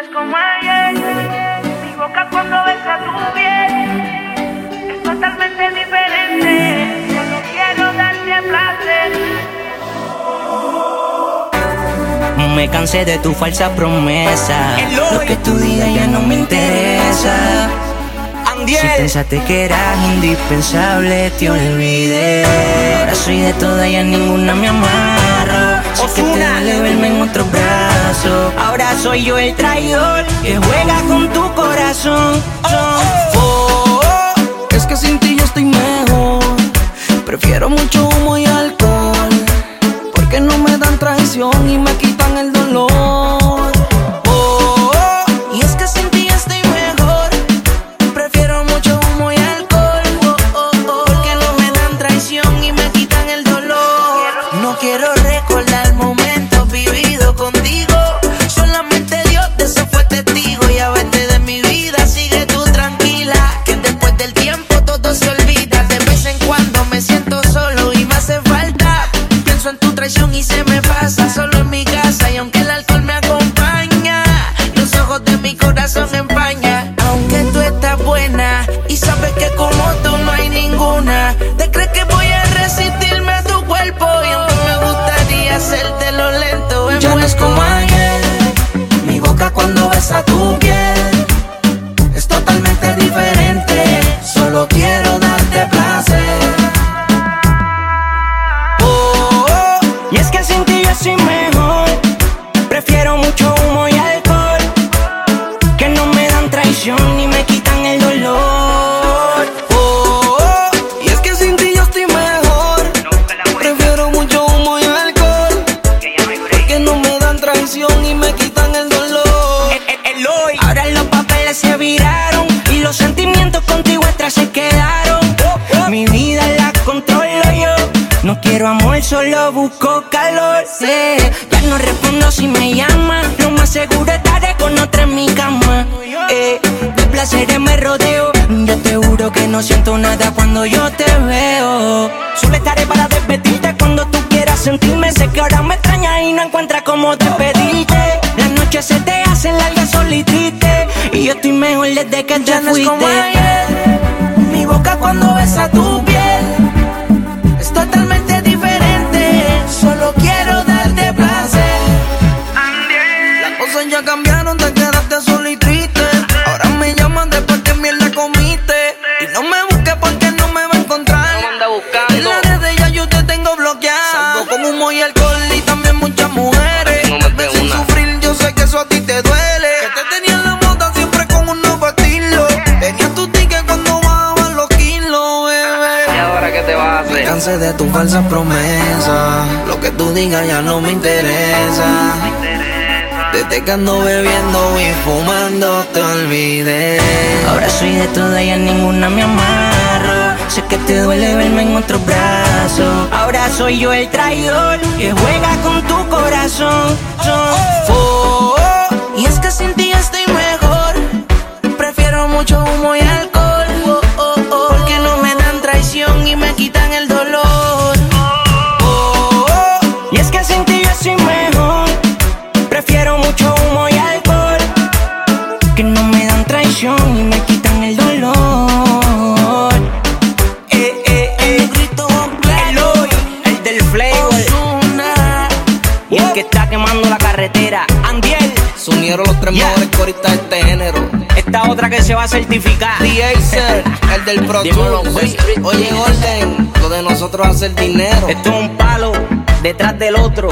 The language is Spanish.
es como ayer. Mi boca cuando besa tu piel es totalmente diferente. Solo quiero darte placer. Me cansé de tu falsa promesa. Lo que tú digas ya no me interesa. Si pensaste que eras indispensable, te olvidé. Ahora soy de todas y a ninguna me amarro. Sé que te duele verme en otros Ahora soy yo el traidor que juega con tu corazón. Oh, oh, es que sin ti yo estoy mejor. Prefiero mucho humo y alcohol. Porque no me dan traición y me besa tu piel es totalmente diferente. Solo quiero darte placer. Oh, oh, y es que sin ti yo soy mejor. Prefiero mucho humo y alcohol. Que no me dan traición ni me quitan el dolor. Viraron y los sentimientos contigo atrás se quedaron. Mi vida la controlo yo. No quiero amor, solo busco calor. Sí, ya no respondo si me llama. Lo más seguro estaré con otra en mi cama. Eh, de placeres me rodeo. Yo te juro que no siento nada cuando yo te veo. Solo estaré para despedirte cuando tú quieras sentirme. Sé que ahora me extrañas y no encuentras desde que Ya te no es como fuiste. ayer. Mi boca cuando besa tu piel es totalmente diferente. Solo quiero darte placer. Las cosas ya cambiaron, te Cansé de tus falsas promesas. Lo que tú digas ya no me interesa. Desde que ando bebiendo y fumando te olvidé. Ahora soy de todas y a ninguna me amarro. Sé que te duele verme en otros brazos. Ahora soy yo el traidor que juega con tu corazón. Oh, oh, y es que sin yo soy mejor. Prefiero mucho humo y alcohol. Que no me dan traición y me quitan el dolor. Eh, eh, el eh. El hoy, el del flavor. Ozuna. Y el que está quemando la carretera. Andiel, Se unieron los tres Yeah. mejores coristas de este género. esta otra que se va a certificar. The Acer, el del Pro. Oye, Golden, lo de nosotros es hacer dinero. Esto es un palo detrás del otro.